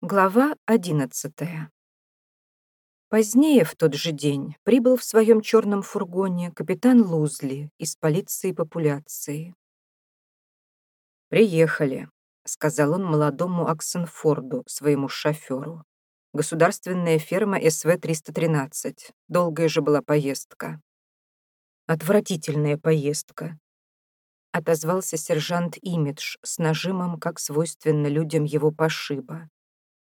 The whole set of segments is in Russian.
Глава одиннадцатая. Позднее в тот же день прибыл в своем черном фургоне капитан Лузли из полиции популяции. «Приехали», — сказал он молодому Аксенфорду, своему шоферу. «Государственная ферма СВ-313. Долгая же была поездка». «Отвратительная поездка», — отозвался сержант Имидж с нажимом, как свойственно людям его пошиба.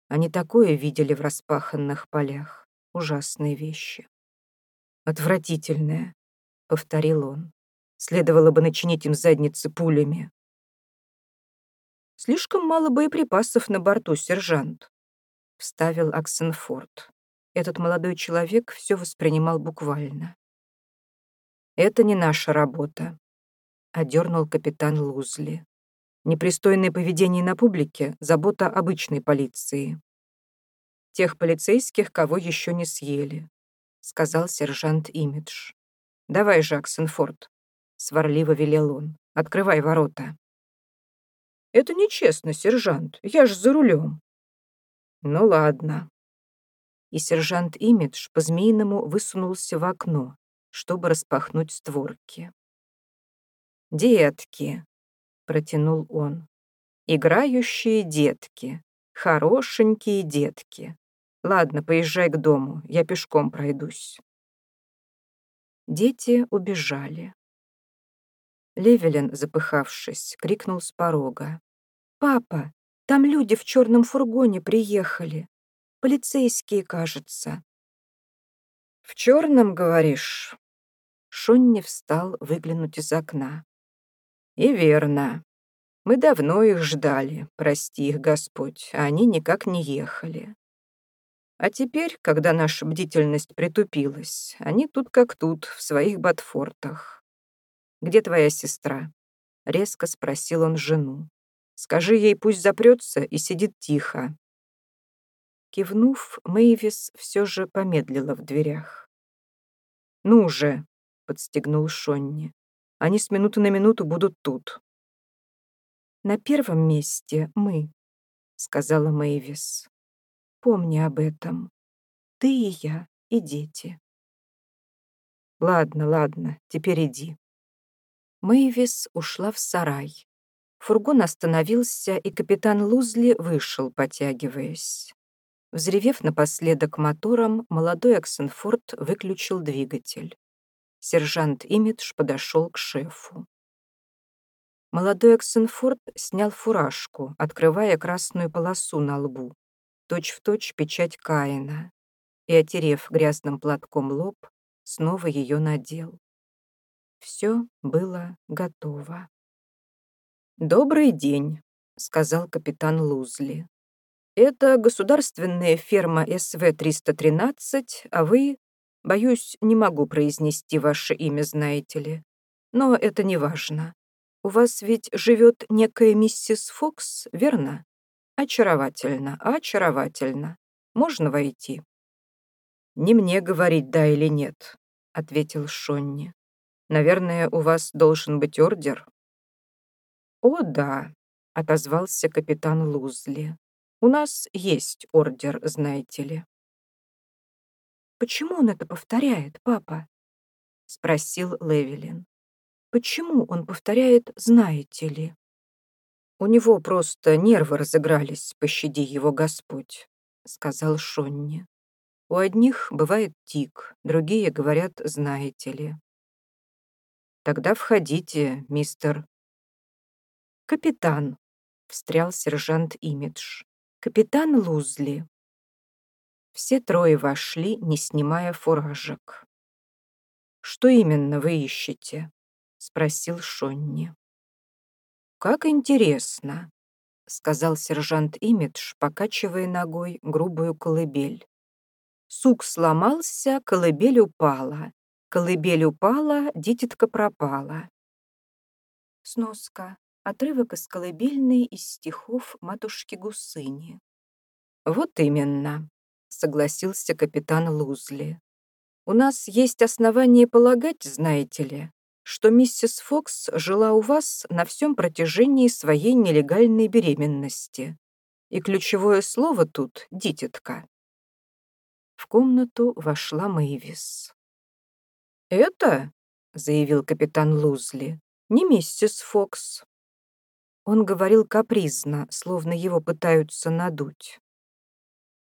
Они такое видели в распаханных полях. Ужасные вещи. «Отвратительное», — повторил он. «Следовало бы начинить им задницы пулями». «Слишком мало боеприпасов на борту, сержант», — вставил Аксенфорд. Этот молодой человек все воспринимал буквально. «Это не наша работа», — одернул капитан Лузли. Непристойное поведение на публике — забота обычной полиции. Тех полицейских, кого еще не съели, — сказал сержант Имидж. «Давай, Жаксонфорд», — сварливо велел он, — «открывай ворота». «Это нечестно, сержант, я ж за рулем». «Ну ладно». И сержант Имидж по-змеиному высунулся в окно, чтобы распахнуть створки. «Детки», протянул он. «Играющие детки, хорошенькие детки. Ладно, поезжай к дому, я пешком пройдусь». Дети убежали. Левелин, запыхавшись, крикнул с порога. «Папа, там люди в черном фургоне приехали. Полицейские, кажется». «В черном, говоришь?» Шонни встал выглянуть из окна. И верно. Мы давно их ждали, прости их, Господь, а они никак не ехали. А теперь, когда наша бдительность притупилась, они тут как тут, в своих ботфортах. «Где твоя сестра?» — резко спросил он жену. «Скажи ей, пусть запрется и сидит тихо». Кивнув, Мэйвис все же помедлила в дверях. «Ну же!» — подстегнул Шонни. Они с минуты на минуту будут тут». «На первом месте мы», — сказала Мэйвис. «Помни об этом. Ты и я, и дети». «Ладно, ладно, теперь иди». Мэйвис ушла в сарай. Фургон остановился, и капитан Лузли вышел, потягиваясь. Взревев напоследок мотором, молодой Оксенфорд выключил двигатель. Сержант Имидж подошел к шефу. Молодой Эксенфорд снял фуражку, открывая красную полосу на лбу, точь-в-точь точь печать Каина, и, отерев грязным платком лоб, снова ее надел. Все было готово. «Добрый день», — сказал капитан Лузли. «Это государственная ферма СВ-313, а вы Боюсь, не могу произнести ваше имя, знаете ли. Но это не важно. У вас ведь живет некая миссис Фокс, верно? Очаровательно, очаровательно. Можно войти?» «Не мне говорить, да или нет», — ответил Шонни. «Наверное, у вас должен быть ордер?» «О, да», — отозвался капитан Лузли. «У нас есть ордер, знаете ли». «Почему он это повторяет, папа?» — спросил Левелин. «Почему он повторяет «знаете ли»?» «У него просто нервы разыгрались, пощади его Господь», — сказал Шонни. «У одних бывает тик, другие говорят «знаете ли». «Тогда входите, мистер...» «Капитан», — встрял сержант Имидж. «Капитан Лузли». Все трое вошли, не снимая фуражек. «Что именно вы ищете?» — спросил Шонни. «Как интересно», — сказал сержант Имидж, покачивая ногой грубую колыбель. Сук сломался, колыбель упала. Колыбель упала, дитятка пропала. Сноска. Отрывок из колыбельной из стихов матушки Гусыни. Вот именно согласился капитан Лузли. «У нас есть основания полагать, знаете ли, что миссис Фокс жила у вас на всем протяжении своей нелегальной беременности. И ключевое слово тут — дитятка. В комнату вошла Мэйвис. «Это, — заявил капитан Лузли, — не миссис Фокс». Он говорил капризно, словно его пытаются надуть.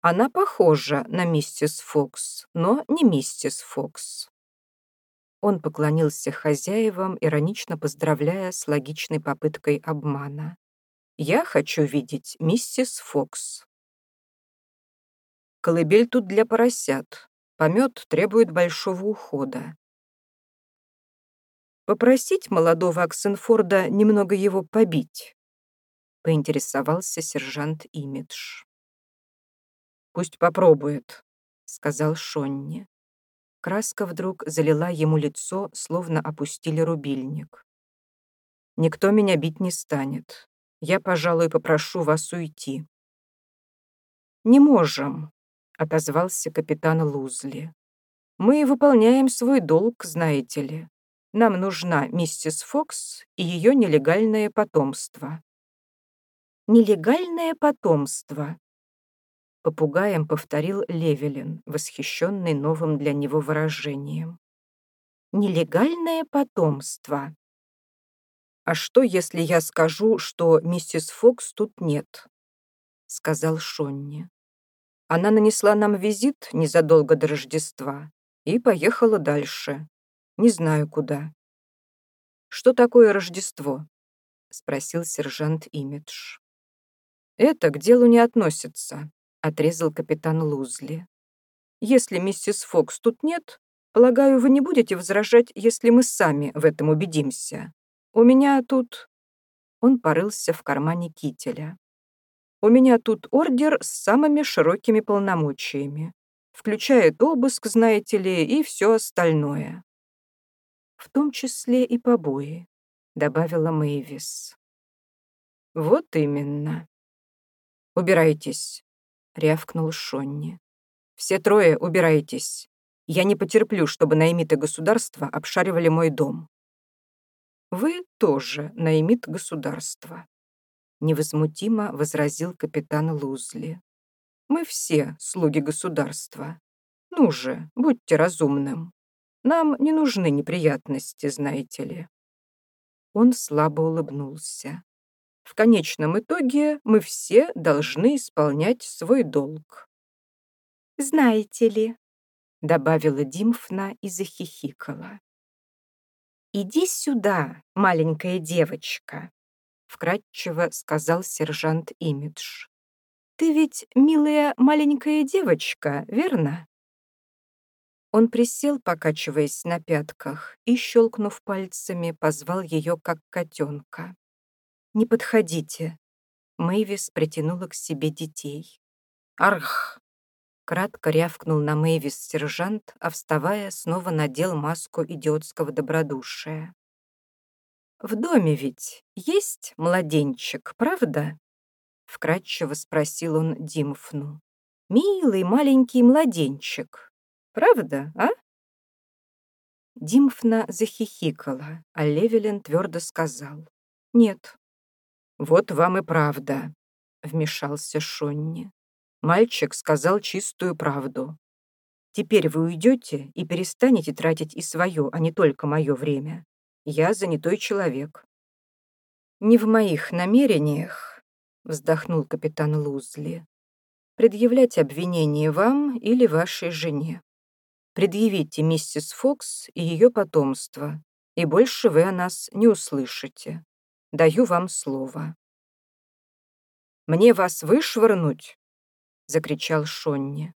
Она похожа на миссис Фокс, но не миссис Фокс. Он поклонился хозяевам, иронично поздравляя с логичной попыткой обмана. «Я хочу видеть миссис Фокс». Колыбель тут для поросят. Помет требует большого ухода. Попросить молодого Оксенфорда немного его побить? Поинтересовался сержант Имидж. «Пусть попробует», — сказал Шонни. Краска вдруг залила ему лицо, словно опустили рубильник. «Никто меня бить не станет. Я, пожалуй, попрошу вас уйти». «Не можем», — отозвался капитан Лузли. «Мы выполняем свой долг, знаете ли. Нам нужна миссис Фокс и ее нелегальное потомство». «Нелегальное потомство», Попугаем повторил Левелин, восхищенный новым для него выражением. «Нелегальное потомство». «А что, если я скажу, что миссис Фокс тут нет?» — сказал Шонни. «Она нанесла нам визит незадолго до Рождества и поехала дальше. Не знаю, куда». «Что такое Рождество?» — спросил сержант Имидж. «Это к делу не относится», отрезал капитан Лузли. «Если миссис Фокс тут нет, полагаю, вы не будете возражать, если мы сами в этом убедимся. У меня тут...» Он порылся в кармане кителя. «У меня тут ордер с самыми широкими полномочиями. Включает обыск, знаете ли, и все остальное. В том числе и побои», — добавила Мэйвис. «Вот именно. Убирайтесь», — рявкнул Шонни. «Все трое убирайтесь. Я не потерплю, чтобы наймиты государства обшаривали мой дом». «Вы тоже наймит государства», — невозмутимо возразил капитан Лузли. «Мы все слуги государства. Ну же, будьте разумным. Нам не нужны неприятности, знаете ли». Он слабо улыбнулся. В конечном итоге мы все должны исполнять свой долг. «Знаете ли», — добавила Димфна и захихикала. «Иди сюда, маленькая девочка», — вкратчиво сказал сержант Имидж. «Ты ведь милая маленькая девочка, верно?» Он присел, покачиваясь на пятках, и, щелкнув пальцами, позвал ее как котенка. «Не подходите». Мэйвис притянула к себе детей. «Арх!» Кратко рявкнул на Мэйвис сержант, а вставая, снова надел маску идиотского добродушия. «В доме ведь есть младенчик, правда?» Вкратчиво спросил он Димфну. «Милый маленький младенчик, правда, а?» Димфна захихикала, а Левелин твердо сказал. «Нет, «Вот вам и правда», — вмешался Шонни. Мальчик сказал чистую правду. «Теперь вы уйдете и перестанете тратить и свое, а не только мое время. Я занятой человек». «Не в моих намерениях», — вздохнул капитан Лузли, «предъявлять обвинение вам или вашей жене. Предъявите миссис Фокс и ее потомство, и больше вы о нас не услышите. Даю вам слово». «Мне вас вышвырнуть?» — закричал Шонни.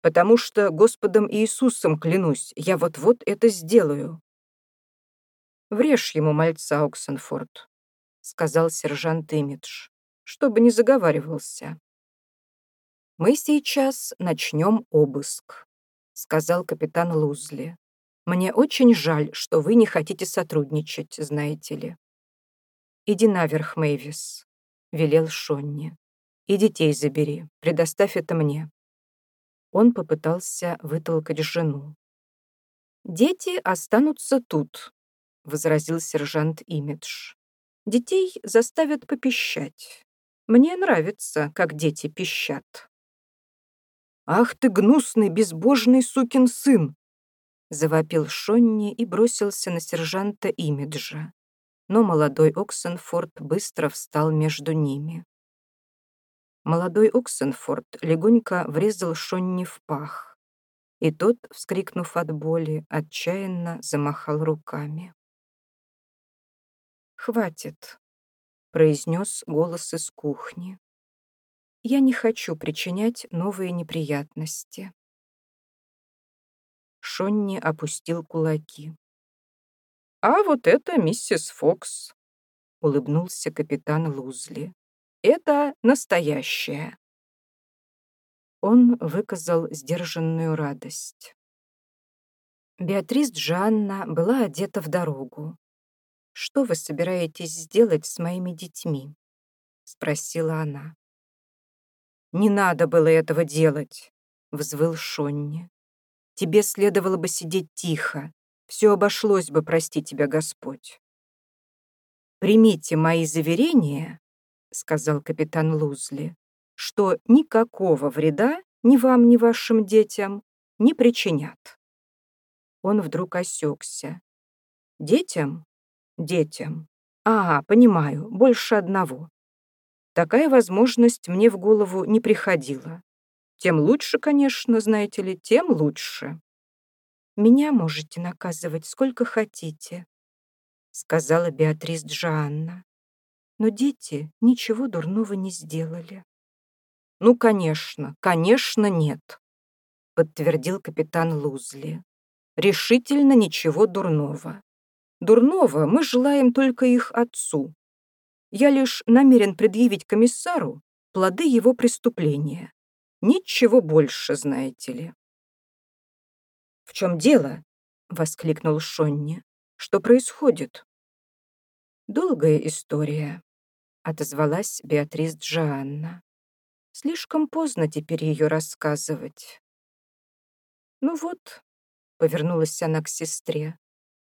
«Потому что Господом Иисусом клянусь, я вот-вот это сделаю». «Врежь ему мальца, Оксенфорд», — сказал сержант Имидж, чтобы не заговаривался. «Мы сейчас начнем обыск», — сказал капитан Лузли. «Мне очень жаль, что вы не хотите сотрудничать, знаете ли». «Иди наверх, Мэйвис», — велел Шонни. «И детей забери, предоставь это мне». Он попытался вытолкать жену. «Дети останутся тут», — возразил сержант Имидж. «Детей заставят попищать. Мне нравится, как дети пищат. «Ах ты, гнусный, безбожный сукин сын!» Завопил Шонни и бросился на сержанта Имиджа. Но молодой Оксенфорд быстро встал между ними. Молодой Оксенфорд легонько врезал Шонни в пах, и тот, вскрикнув от боли, отчаянно замахал руками. «Хватит», — произнес голос из кухни. «Я не хочу причинять новые неприятности». Шонни опустил кулаки. «А вот это миссис Фокс», — улыбнулся капитан Лузли. «Это настоящая». Он выказал сдержанную радость. Беатрис Джанна была одета в дорогу. «Что вы собираетесь сделать с моими детьми?» — спросила она. «Не надо было этого делать», — взвыл Шонни. «Тебе следовало бы сидеть тихо. Все обошлось бы, прости тебя, Господь». «Примите мои заверения», — сказал капитан Лузли, «что никакого вреда ни вам, ни вашим детям не причинят». Он вдруг осекся. «Детям? детям. А, понимаю, больше одного. Такая возможность мне в голову не приходила. Тем лучше, конечно, знаете ли, тем лучше. Меня можете наказывать сколько хотите, сказала Беатрис Джоанна. Но дети ничего дурного не сделали. Ну, конечно, конечно, нет, подтвердил капитан Лузли. Решительно ничего дурного. Дурного мы желаем только их отцу. Я лишь намерен предъявить комиссару плоды его преступления. Ничего больше, знаете ли. «В чем дело?» — воскликнул Шонни. «Что происходит?» «Долгая история», — отозвалась Беатрис Джоанна. «Слишком поздно теперь ее рассказывать». «Ну вот», — повернулась она к сестре,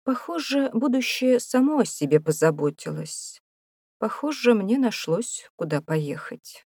Похоже, будущее само о себе позаботилось. Похоже, мне нашлось, куда поехать.